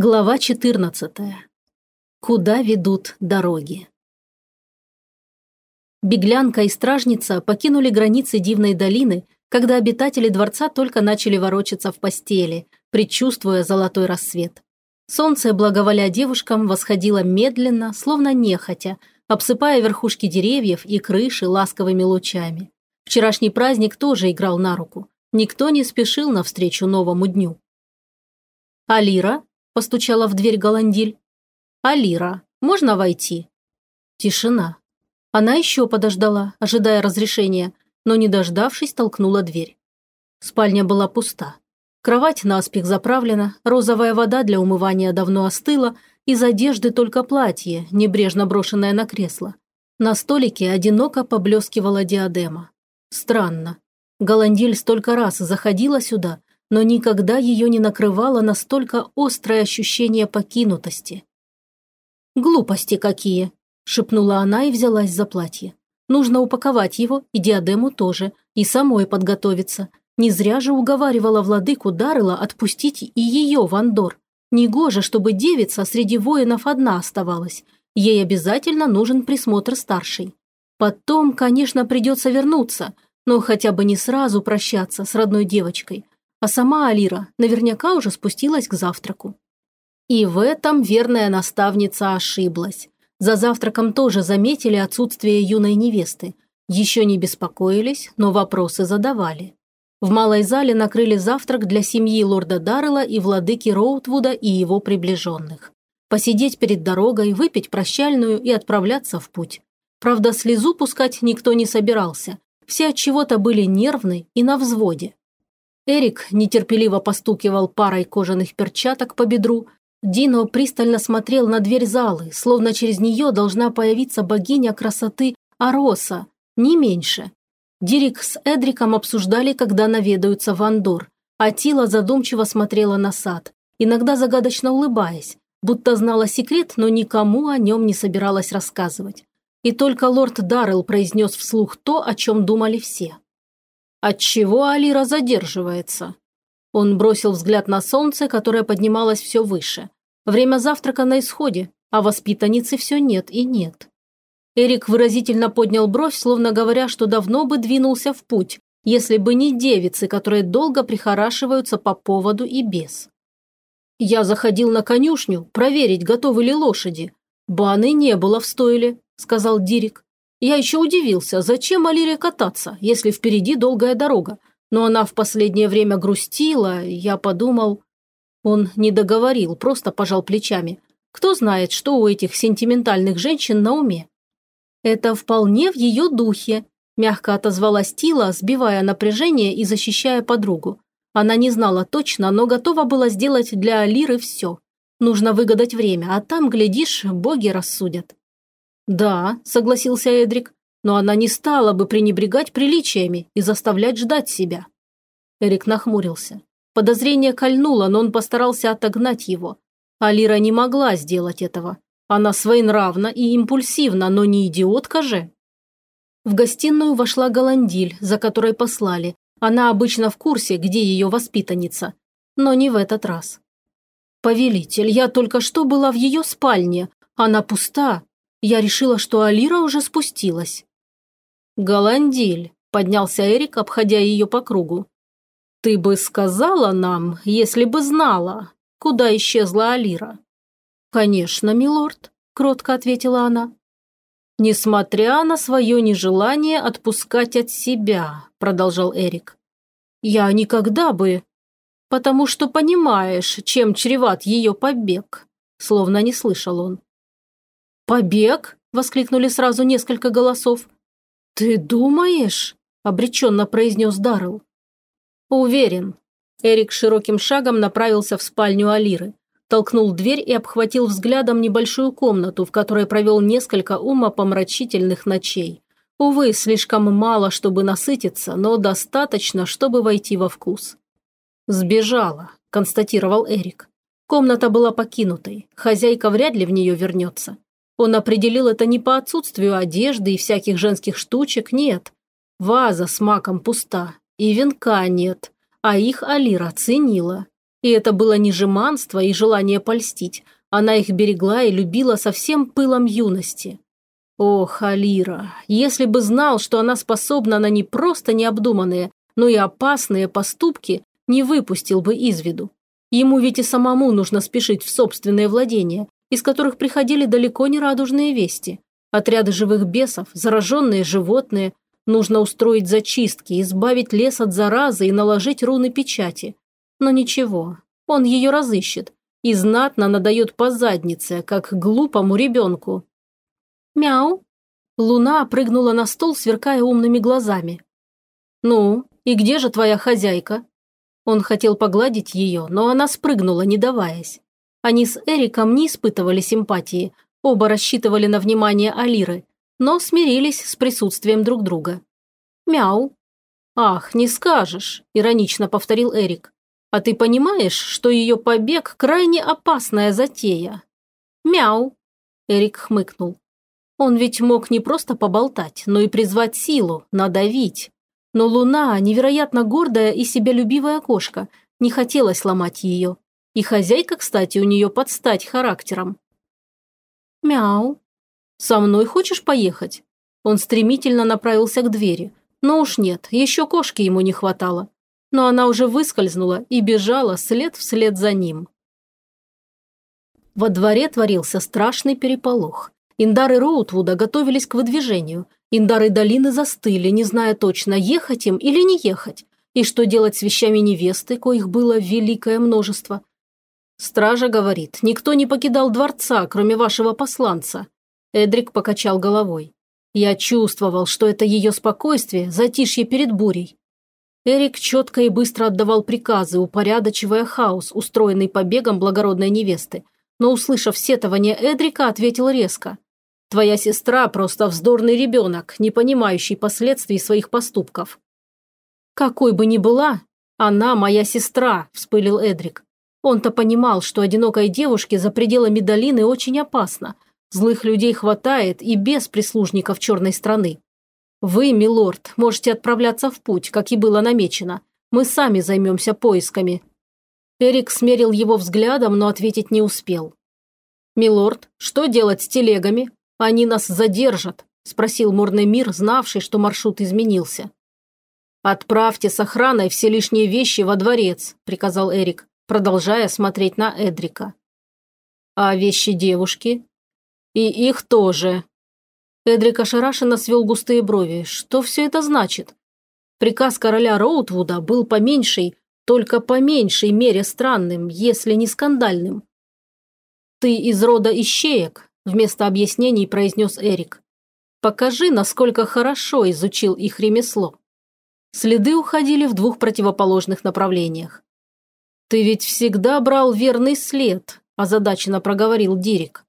Глава 14. Куда ведут дороги? Беглянка и стражница покинули границы Дивной долины, когда обитатели дворца только начали ворочаться в постели, предчувствуя золотой рассвет. Солнце, благоволя девушкам, восходило медленно, словно нехотя, обсыпая верхушки деревьев и крыши ласковыми лучами. Вчерашний праздник тоже играл на руку. Никто не спешил навстречу новому дню. «Алира?» Постучала в дверь Голандиль. «Алира, можно войти?» Тишина. Она еще подождала, ожидая разрешения, но, не дождавшись, толкнула дверь. Спальня была пуста. Кровать наспех заправлена, розовая вода для умывания давно остыла, из одежды только платье, небрежно брошенное на кресло. На столике одиноко поблескивала диадема. Странно. Голандиль столько раз заходила сюда, но никогда ее не накрывало настолько острое ощущение покинутости. «Глупости какие!» – шепнула она и взялась за платье. «Нужно упаковать его, и диадему тоже, и самой подготовиться. Не зря же уговаривала владыку Дарыла отпустить и ее в Андор. Негоже, чтобы девица среди воинов одна оставалась. Ей обязательно нужен присмотр старшей. Потом, конечно, придется вернуться, но хотя бы не сразу прощаться с родной девочкой – а сама Алира наверняка уже спустилась к завтраку. И в этом верная наставница ошиблась. За завтраком тоже заметили отсутствие юной невесты. Еще не беспокоились, но вопросы задавали. В малой зале накрыли завтрак для семьи лорда Даррелла и владыки Роутвуда и его приближенных. Посидеть перед дорогой, выпить прощальную и отправляться в путь. Правда, слезу пускать никто не собирался. Все от чего-то были нервны и на взводе. Эрик нетерпеливо постукивал парой кожаных перчаток по бедру. Дино пристально смотрел на дверь залы, словно через нее должна появиться богиня красоты Ароса, не меньше. Дирик с Эдриком обсуждали, когда наведаются в Андор, а Тила задумчиво смотрела на сад, иногда загадочно улыбаясь, будто знала секрет, но никому о нем не собиралась рассказывать. И только лорд Даррелл произнес вслух то, о чем думали все. Отчего Алира задерживается? Он бросил взгляд на солнце, которое поднималось все выше. Время завтрака на исходе, а воспитанницы все нет и нет. Эрик выразительно поднял бровь, словно говоря, что давно бы двинулся в путь, если бы не девицы, которые долго прихорашиваются по поводу и без. Я заходил на конюшню проверить, готовы ли лошади. Баны не было в стойле, сказал Дирик. Я еще удивился, зачем Алире кататься, если впереди долгая дорога. Но она в последнее время грустила, я подумал... Он не договорил, просто пожал плечами. Кто знает, что у этих сентиментальных женщин на уме? Это вполне в ее духе, мягко отозвалась Тила, сбивая напряжение и защищая подругу. Она не знала точно, но готова была сделать для Алиры все. Нужно выгадать время, а там, глядишь, боги рассудят. «Да», – согласился Эдрик, – «но она не стала бы пренебрегать приличиями и заставлять ждать себя». Эрик нахмурился. Подозрение кольнуло, но он постарался отогнать его. Алира не могла сделать этого. Она своенравна и импульсивна, но не идиотка же. В гостиную вошла Голандиль, за которой послали. Она обычно в курсе, где ее воспитанница. Но не в этот раз. «Повелитель, я только что была в ее спальне. Она пуста. Я решила, что Алира уже спустилась. «Голандиль», – поднялся Эрик, обходя ее по кругу. «Ты бы сказала нам, если бы знала, куда исчезла Алира?» «Конечно, милорд», – кротко ответила она. «Несмотря на свое нежелание отпускать от себя», – продолжал Эрик. «Я никогда бы...» «Потому что понимаешь, чем чреват ее побег», – словно не слышал он. «Побег?» – воскликнули сразу несколько голосов. «Ты думаешь?» – обреченно произнес Даррелл. «Уверен». Эрик широким шагом направился в спальню Алиры, толкнул дверь и обхватил взглядом небольшую комнату, в которой провел несколько умопомрачительных ночей. Увы, слишком мало, чтобы насытиться, но достаточно, чтобы войти во вкус. «Сбежала», – констатировал Эрик. Комната была покинутой, хозяйка вряд ли в нее вернется. Он определил это не по отсутствию одежды и всяких женских штучек, нет. Ваза с маком пуста, и венка нет, а их Алира ценила. И это было не жеманство и желание польстить. Она их берегла и любила со всем пылом юности. Ох, Алира, если бы знал, что она способна на не просто необдуманные, но и опасные поступки, не выпустил бы из виду. Ему ведь и самому нужно спешить в собственные владения, из которых приходили далеко не радужные вести. Отряды живых бесов, зараженные животные. Нужно устроить зачистки, избавить лес от заразы и наложить руны печати. Но ничего, он ее разыщет и знатно надает по заднице, как глупому ребенку. «Мяу!» Луна прыгнула на стол, сверкая умными глазами. «Ну, и где же твоя хозяйка?» Он хотел погладить ее, но она спрыгнула, не даваясь. Они с Эриком не испытывали симпатии, оба рассчитывали на внимание Алиры, но смирились с присутствием друг друга. «Мяу!» «Ах, не скажешь», – иронично повторил Эрик. «А ты понимаешь, что ее побег – крайне опасная затея?» «Мяу!» – Эрик хмыкнул. Он ведь мог не просто поболтать, но и призвать силу, надавить. Но Луна, невероятно гордая и себялюбивая кошка, не хотелось ломать ее. И хозяйка, кстати, у нее подстать характером. «Мяу. Со мной хочешь поехать?» Он стремительно направился к двери. Но уж нет, еще кошки ему не хватало. Но она уже выскользнула и бежала след вслед за ним. Во дворе творился страшный переполох. Индары Роутвуда готовились к выдвижению. Индары долины застыли, не зная точно, ехать им или не ехать. И что делать с вещами невесты, коих было великое множество. Стража говорит, никто не покидал дворца, кроме вашего посланца. Эдрик покачал головой. Я чувствовал, что это ее спокойствие, затишье перед бурей. Эрик четко и быстро отдавал приказы, упорядочивая хаос, устроенный побегом благородной невесты. Но, услышав сетование Эдрика, ответил резко. Твоя сестра просто вздорный ребенок, не понимающий последствий своих поступков». «Какой бы ни была, она моя сестра», – вспылил Эдрик. Он-то понимал, что одинокой девушке за пределами долины очень опасно. Злых людей хватает и без прислужников черной страны. Вы, милорд, можете отправляться в путь, как и было намечено. Мы сами займемся поисками». Эрик смерил его взглядом, но ответить не успел. «Милорд, что делать с телегами?» «Они нас задержат», – спросил Мурный мир, знавший, что маршрут изменился. «Отправьте с охраной все лишние вещи во дворец», – приказал Эрик, продолжая смотреть на Эдрика. «А вещи девушки?» «И их тоже». Эдрик ошарашенно свел густые брови. Что все это значит? Приказ короля Роутвуда был по меньшей, только по меньшей мере странным, если не скандальным. «Ты из рода ищеек», вместо объяснений произнес Эрик. «Покажи, насколько хорошо изучил их ремесло». Следы уходили в двух противоположных направлениях. «Ты ведь всегда брал верный след», – озадаченно проговорил Дирик.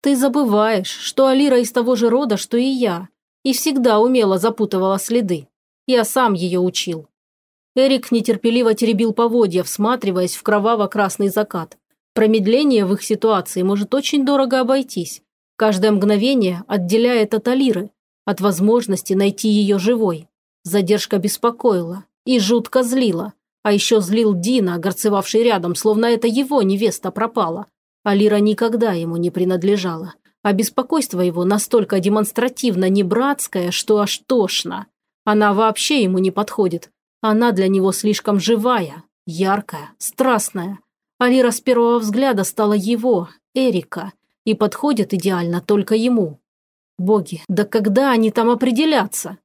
«Ты забываешь, что Алира из того же рода, что и я, и всегда умело запутывала следы. Я сам ее учил». Эрик нетерпеливо теребил поводья, всматриваясь в кроваво-красный закат. Промедление в их ситуации может очень дорого обойтись. Каждое мгновение отделяет от Алиры, от возможности найти ее живой. Задержка беспокоила и жутко злила. А еще злил Дина, горцевавший рядом, словно это его невеста пропала. Алира никогда ему не принадлежала. А беспокойство его настолько демонстративно не братское, что аж тошно. Она вообще ему не подходит. Она для него слишком живая, яркая, страстная. Алира с первого взгляда стала его, Эрика, и подходит идеально только ему. Боги, да когда они там определятся?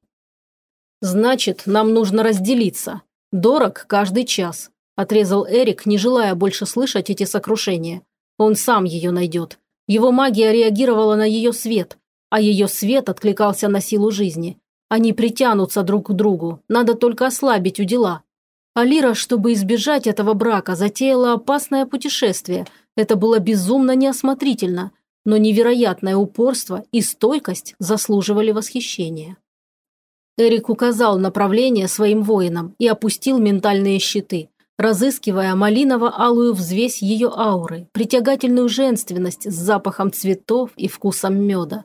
Значит, нам нужно разделиться. Дорог каждый час, отрезал Эрик, не желая больше слышать эти сокрушения. Он сам ее найдет. Его магия реагировала на ее свет, а ее свет откликался на силу жизни. Они притянутся друг к другу, надо только ослабить у дела. Алира, чтобы избежать этого брака, затеяла опасное путешествие. Это было безумно неосмотрительно, но невероятное упорство и стойкость заслуживали восхищения. Эрик указал направление своим воинам и опустил ментальные щиты, разыскивая малиново-алую взвесь ее ауры, притягательную женственность с запахом цветов и вкусом меда.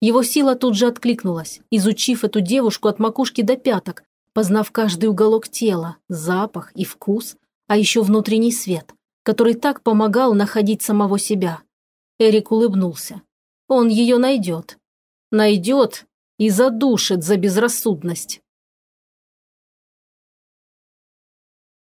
Его сила тут же откликнулась, изучив эту девушку от макушки до пяток, Познав каждый уголок тела, запах и вкус, а еще внутренний свет, который так помогал находить самого себя. Эрик улыбнулся. Он ее найдет. Найдет и задушит за безрассудность.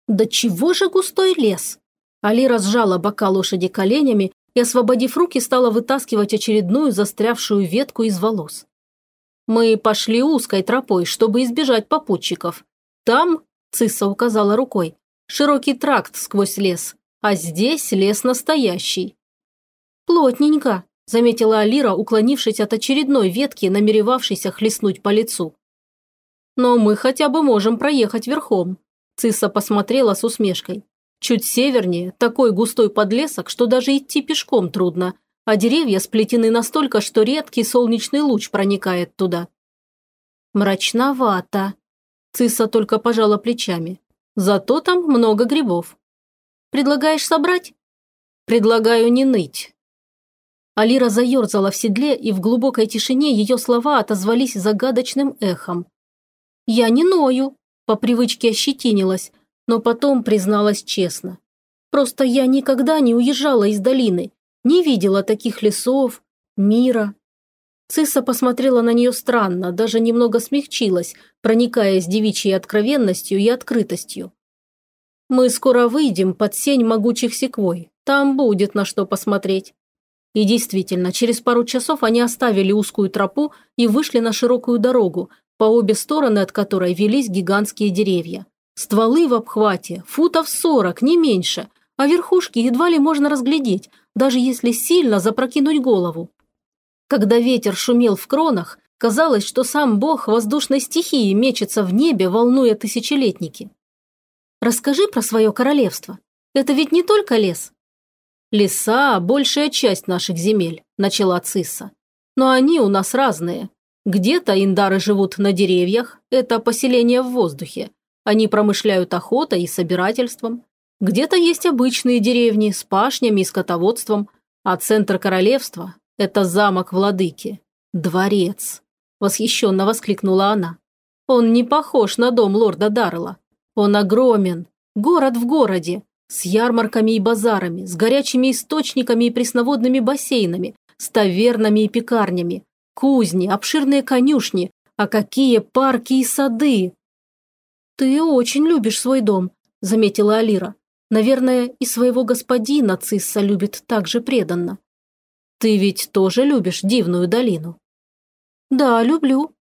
Да чего же густой лес? Али разжала бока лошади коленями и, освободив руки, стала вытаскивать очередную застрявшую ветку из волос. Мы пошли узкой тропой, чтобы избежать попутчиков. Там, Цисса указала рукой, широкий тракт сквозь лес, а здесь лес настоящий. Плотненько, заметила Алира, уклонившись от очередной ветки, намеревавшейся хлестнуть по лицу. Но мы хотя бы можем проехать верхом. Цисса посмотрела с усмешкой. Чуть севернее такой густой подлесок, что даже идти пешком трудно, а деревья сплетены настолько, что редкий солнечный луч проникает туда. Мрачновато. Цисса только пожала плечами. Зато там много грибов. Предлагаешь собрать? Предлагаю не ныть. Алира заерзала в седле, и в глубокой тишине ее слова отозвались загадочным эхом. «Я не ною», – по привычке ощетинилась, но потом призналась честно. «Просто я никогда не уезжала из долины, не видела таких лесов, мира. Цисса посмотрела на нее странно, даже немного смягчилась, проникаясь девичьей откровенностью и открытостью. «Мы скоро выйдем под сень могучих секвой. Там будет на что посмотреть». И действительно, через пару часов они оставили узкую тропу и вышли на широкую дорогу, по обе стороны от которой велись гигантские деревья. Стволы в обхвате, футов сорок, не меньше, а верхушки едва ли можно разглядеть, даже если сильно запрокинуть голову. Когда ветер шумел в кронах, казалось, что сам бог воздушной стихии мечется в небе, волнуя тысячелетники. «Расскажи про свое королевство. Это ведь не только лес». «Леса – большая часть наших земель», – начала Цисса. «Но они у нас разные. Где-то индары живут на деревьях, это поселение в воздухе. Они промышляют охотой и собирательством. Где-то есть обычные деревни с пашнями и скотоводством, а центр королевства – это замок владыки, дворец. Восхищенно воскликнула она. Он не похож на дом лорда Даррелла. Он огромен, город в городе, с ярмарками и базарами, с горячими источниками и пресноводными бассейнами, с тавернами и пекарнями, кузни, обширные конюшни, а какие парки и сады! «Ты очень любишь свой дом», – заметила Алира. Наверное, и своего господина Цисса любит так же преданно. Ты ведь тоже любишь дивную долину? Да, люблю.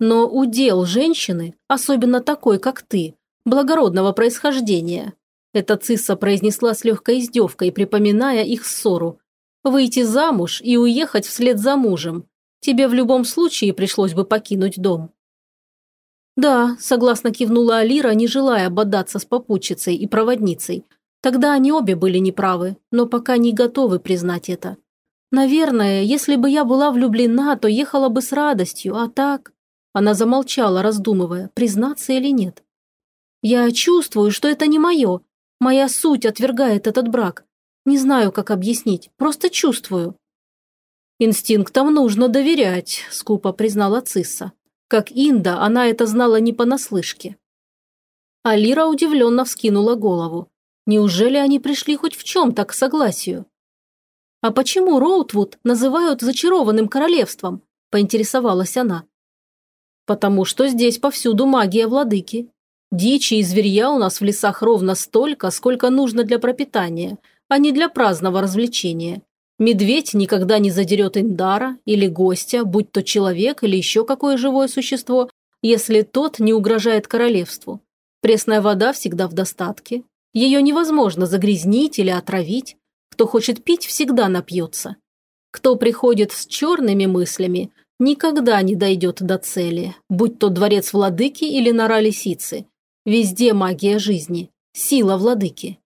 Но удел женщины, особенно такой, как ты, благородного происхождения, эта Цисса произнесла с легкой издевкой, припоминая их ссору. «Выйти замуж и уехать вслед за мужем. Тебе в любом случае пришлось бы покинуть дом». «Да», – согласно кивнула Алира, не желая бодаться с попутчицей и проводницей. Тогда они обе были неправы, но пока не готовы признать это. «Наверное, если бы я была влюблена, то ехала бы с радостью, а так...» Она замолчала, раздумывая, признаться или нет. «Я чувствую, что это не мое. Моя суть отвергает этот брак. Не знаю, как объяснить, просто чувствую». «Инстинктам нужно доверять», – скупо признала Цисса. Как Инда, она это знала не понаслышке. Алира удивленно вскинула голову. Неужели они пришли хоть в чем-то к согласию? «А почему Роутвуд называют зачарованным королевством?» – поинтересовалась она. «Потому что здесь повсюду магия владыки. Дичи и зверья у нас в лесах ровно столько, сколько нужно для пропитания, а не для праздного развлечения. Медведь никогда не задерет индара или гостя, будь то человек или еще какое живое существо, если тот не угрожает королевству. Пресная вода всегда в достатке. Ее невозможно загрязнить или отравить. Кто хочет пить, всегда напьется. Кто приходит с черными мыслями, никогда не дойдет до цели, будь то дворец владыки или нора лисицы. Везде магия жизни, сила владыки.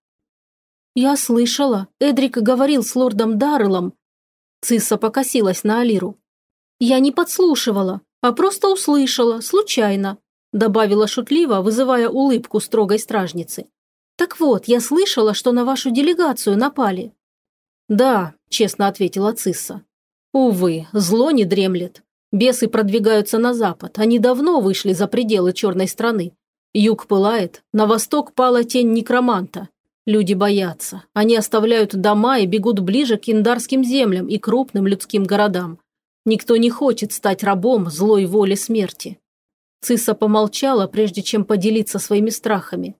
«Я слышала. Эдрик говорил с лордом Дарреллом». Цисса покосилась на Алиру. «Я не подслушивала, а просто услышала, случайно», добавила шутливо, вызывая улыбку строгой стражницы. «Так вот, я слышала, что на вашу делегацию напали». «Да», – честно ответила Цисса. «Увы, зло не дремлет. Бесы продвигаются на запад. Они давно вышли за пределы черной страны. Юг пылает, на восток пала тень некроманта. Люди боятся. Они оставляют дома и бегут ближе к индарским землям и крупным людским городам. Никто не хочет стать рабом злой воли смерти. Циса помолчала, прежде чем поделиться своими страхами.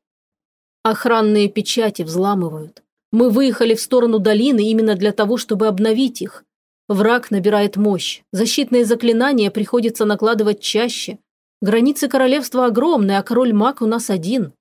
Охранные печати взламывают. Мы выехали в сторону долины именно для того, чтобы обновить их. Враг набирает мощь. Защитные заклинания приходится накладывать чаще. Границы королевства огромны, а король-маг у нас один.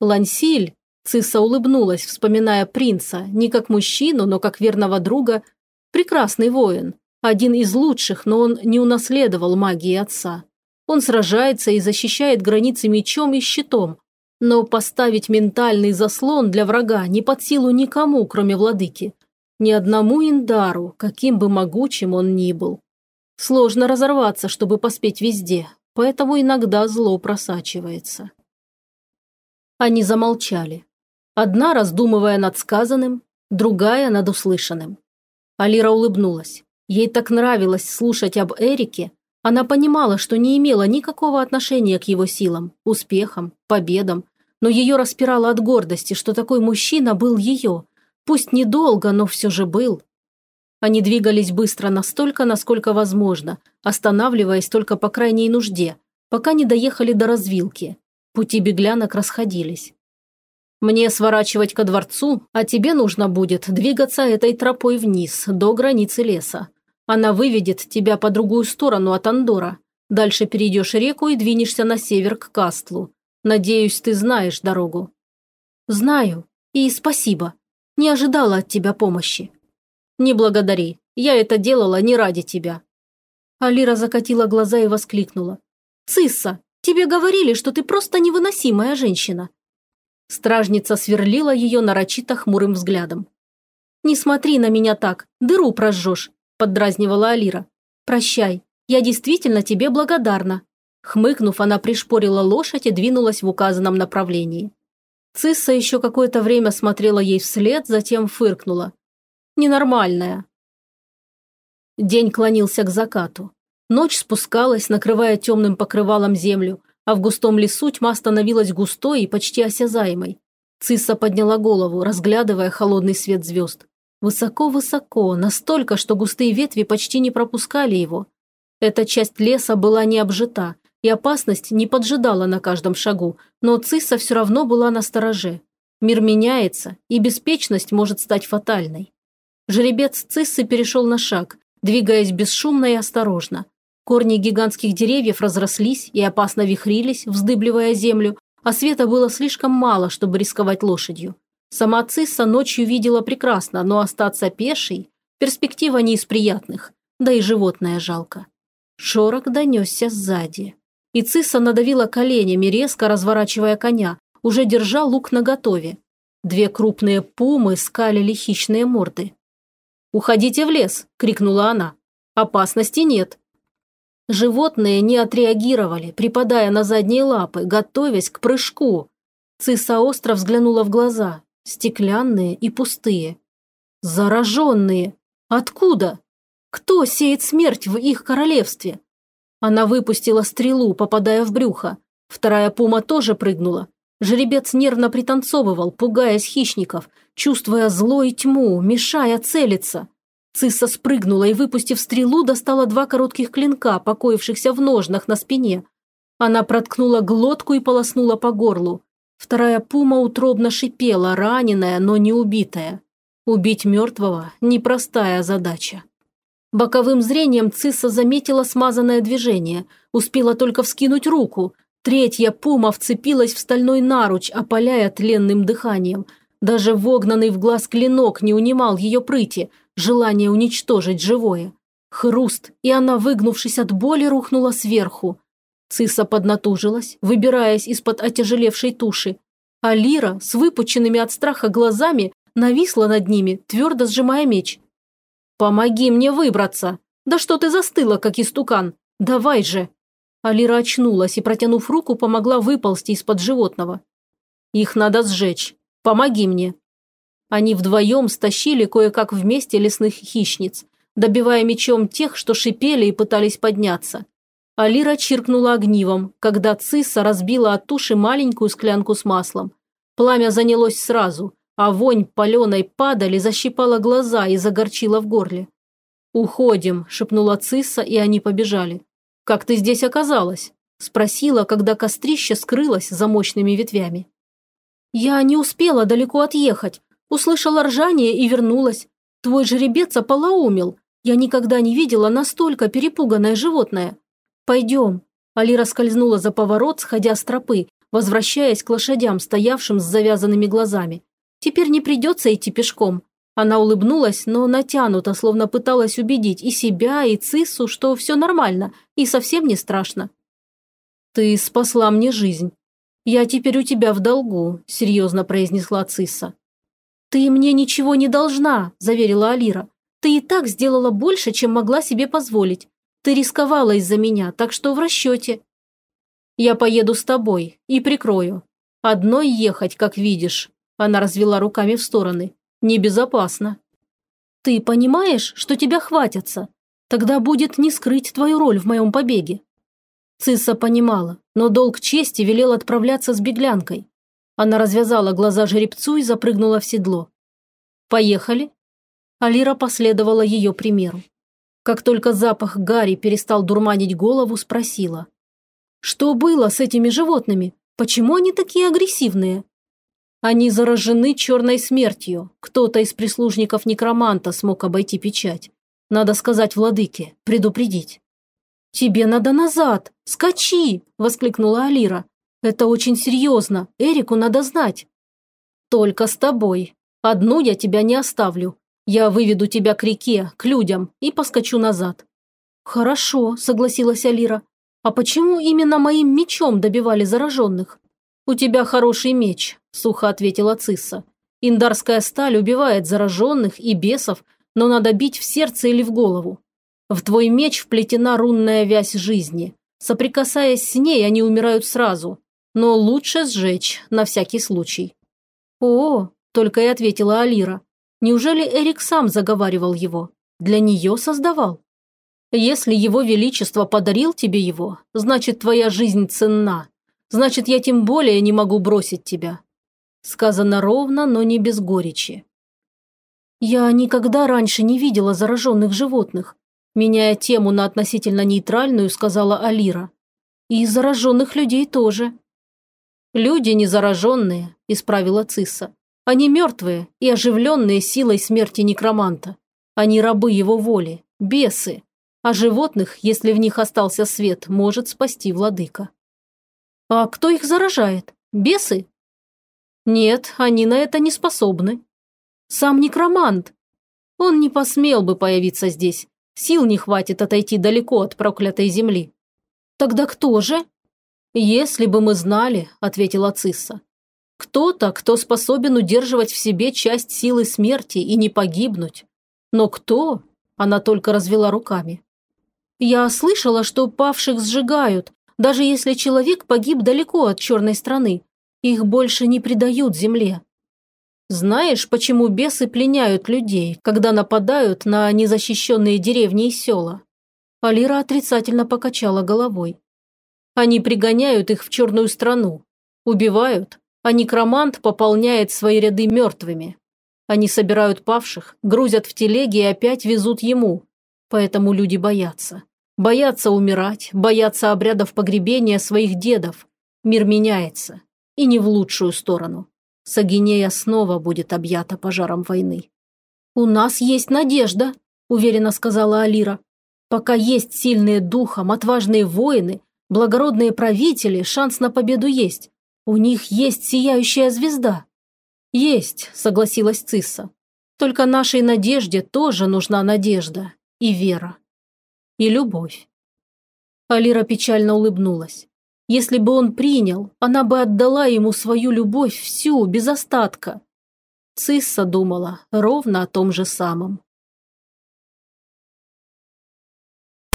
Лансиль, Цисса улыбнулась, вспоминая принца, не как мужчину, но как верного друга, прекрасный воин, один из лучших, но он не унаследовал магии отца. Он сражается и защищает границы мечом и щитом, но поставить ментальный заслон для врага не под силу никому, кроме владыки. Ни одному Индару, каким бы могучим он ни был. Сложно разорваться, чтобы поспеть везде, поэтому иногда зло просачивается. Они замолчали. Одна раздумывая над сказанным, другая над услышанным. Алира улыбнулась. Ей так нравилось слушать об Эрике. Она понимала, что не имела никакого отношения к его силам, успехам, победам, но ее распирало от гордости, что такой мужчина был ее. Пусть недолго, но все же был. Они двигались быстро настолько, насколько возможно, останавливаясь только по крайней нужде, пока не доехали до развилки. Пути беглянок расходились. «Мне сворачивать ко дворцу, а тебе нужно будет двигаться этой тропой вниз, до границы леса. Она выведет тебя по другую сторону от Андора. Дальше перейдешь реку и двинешься на север к Кастлу. Надеюсь, ты знаешь дорогу». «Знаю. И спасибо. Не ожидала от тебя помощи». «Не благодари. Я это делала не ради тебя». Алира закатила глаза и воскликнула. «Цисса, тебе говорили, что ты просто невыносимая женщина». Стражница сверлила ее нарочито хмурым взглядом. «Не смотри на меня так, дыру прожжешь», – поддразнивала Алира. «Прощай, я действительно тебе благодарна». Хмыкнув, она пришпорила лошадь и двинулась в указанном направлении. Цисса еще какое-то время смотрела ей вслед, затем фыркнула. Ненормальная. День клонился к закату. Ночь спускалась, накрывая темным покрывалом землю, а в густом лесу тьма становилась густой и почти осязаемой. Цисса подняла голову, разглядывая холодный свет звезд. Высоко-высоко, настолько, что густые ветви почти не пропускали его. Эта часть леса была не обжита, и опасность не поджидала на каждом шагу, но Цисса все равно была на стороже. Мир меняется, и беспечность может стать фатальной. Жеребец Циссы перешел на шаг, двигаясь бесшумно и осторожно. Корни гигантских деревьев разрослись и опасно вихрились, вздыбливая землю, а света было слишком мало, чтобы рисковать лошадью. Сама Цисса ночью видела прекрасно, но остаться пешей – перспектива не из приятных, да и животное жалко. Шорох донесся сзади. И Цисса надавила коленями, резко разворачивая коня, уже держа лук наготове. Две крупные пумы скалили хищные морды. «Уходите в лес!» – крикнула она. «Опасности нет!» Животные не отреагировали, припадая на задние лапы, готовясь к прыжку. Цисса остро взглянула в глаза, стеклянные и пустые. Зараженные! Откуда? Кто сеет смерть в их королевстве? Она выпустила стрелу, попадая в брюхо. Вторая пума тоже прыгнула. Жеребец нервно пританцовывал, пугаясь хищников, чувствуя зло и тьму, мешая целиться. Цисса спрыгнула и, выпустив стрелу, достала два коротких клинка, покоившихся в ножнах на спине. Она проткнула глотку и полоснула по горлу. Вторая пума утробно шипела, раненая, но не убитая. Убить мертвого – непростая задача. Боковым зрением Цисса заметила смазанное движение, успела только вскинуть руку. Третья пума вцепилась в стальной наруч, опаляя тленным дыханием. Даже вогнанный в глаз клинок не унимал ее прыти – желание уничтожить живое. Хруст, и она, выгнувшись от боли, рухнула сверху. Циса поднатужилась, выбираясь из-под отяжелевшей туши, а Лира с выпученными от страха глазами нависла над ними, твердо сжимая меч. «Помоги мне выбраться! Да что ты застыла, как истукан? Давай же!» Алира очнулась и, протянув руку, помогла выползти из-под животного. «Их надо сжечь. Помоги мне!» Они вдвоем стащили кое-как вместе лесных хищниц, добивая мечом тех, что шипели и пытались подняться. Алира чиркнула огнивом, когда Цисса разбила от туши маленькую склянку с маслом. Пламя занялось сразу, а вонь паленой падали защипала глаза и загорчила в горле. «Уходим», – шепнула Цисса, и они побежали. «Как ты здесь оказалась?» – спросила, когда кострище скрылось за мощными ветвями. «Я не успела далеко отъехать. Услышала ржание и вернулась. Твой жеребец ополоумел. Я никогда не видела настолько перепуганное животное. Пойдем». Алира скользнула за поворот, сходя с тропы, возвращаясь к лошадям, стоявшим с завязанными глазами. «Теперь не придется идти пешком. Она улыбнулась, но натянуто, словно пыталась убедить и себя, и Циссу, что все нормально и совсем не страшно. «Ты спасла мне жизнь. Я теперь у тебя в долгу», – серьезно произнесла Цисса. «Ты мне ничего не должна», – заверила Алира. «Ты и так сделала больше, чем могла себе позволить. Ты рисковала из-за меня, так что в расчете». «Я поеду с тобой и прикрою. Одной ехать, как видишь», – она развела руками в стороны небезопасно. Ты понимаешь, что тебя хватятся? Тогда будет не скрыть твою роль в моем побеге. Цисса понимала, но долг чести велел отправляться с беглянкой. Она развязала глаза жеребцу и запрыгнула в седло. «Поехали?» Алира последовала ее примеру. Как только запах Гарри перестал дурманить голову, спросила. «Что было с этими животными? Почему они такие агрессивные?» Они заражены черной смертью. Кто-то из прислужников некроманта смог обойти печать. Надо сказать владыке, предупредить. «Тебе надо назад! Скачи!» – воскликнула Алира. «Это очень серьезно. Эрику надо знать». «Только с тобой. Одну я тебя не оставлю. Я выведу тебя к реке, к людям, и поскочу назад». «Хорошо», – согласилась Алира. «А почему именно моим мечом добивали зараженных?» «У тебя хороший меч», – сухо ответила Цисса. «Индарская сталь убивает зараженных и бесов, но надо бить в сердце или в голову. В твой меч вплетена рунная вязь жизни. Соприкасаясь с ней, они умирают сразу. Но лучше сжечь, на всякий случай». «О!» – только и ответила Алира. «Неужели Эрик сам заговаривал его? Для нее создавал?» «Если его величество подарил тебе его, значит, твоя жизнь ценна», Значит, я тем более не могу бросить тебя». Сказано ровно, но не без горечи. «Я никогда раньше не видела зараженных животных», меняя тему на относительно нейтральную, сказала Алира. «И зараженных людей тоже». «Люди не зараженные», – исправила Цисса. «Они мертвые и оживленные силой смерти некроманта. Они рабы его воли, бесы. А животных, если в них остался свет, может спасти владыка». А кто их заражает? Бесы? Нет, они на это не способны. Сам некромант. Он не посмел бы появиться здесь. Сил не хватит отойти далеко от проклятой земли. Тогда кто же? Если бы мы знали, ответила Цисса. Кто-то, кто способен удерживать в себе часть силы смерти и не погибнуть. Но кто? Она только развела руками. Я слышала, что павших сжигают, даже если человек погиб далеко от черной страны, их больше не предают земле. Знаешь, почему бесы пленяют людей, когда нападают на незащищенные деревни и села? Алира отрицательно покачала головой. Они пригоняют их в черную страну, убивают, а некромант пополняет свои ряды мертвыми. Они собирают павших, грузят в телеги и опять везут ему. Поэтому люди боятся. Боятся умирать, боятся обрядов погребения своих дедов. Мир меняется. И не в лучшую сторону. Сагинея снова будет объята пожаром войны. «У нас есть надежда», – уверенно сказала Алира. «Пока есть сильные духом, отважные воины, благородные правители, шанс на победу есть. У них есть сияющая звезда». «Есть», – согласилась Цисса. «Только нашей надежде тоже нужна надежда и вера» и любовь. Алира печально улыбнулась. Если бы он принял, она бы отдала ему свою любовь всю, без остатка. Цисса думала ровно о том же самом.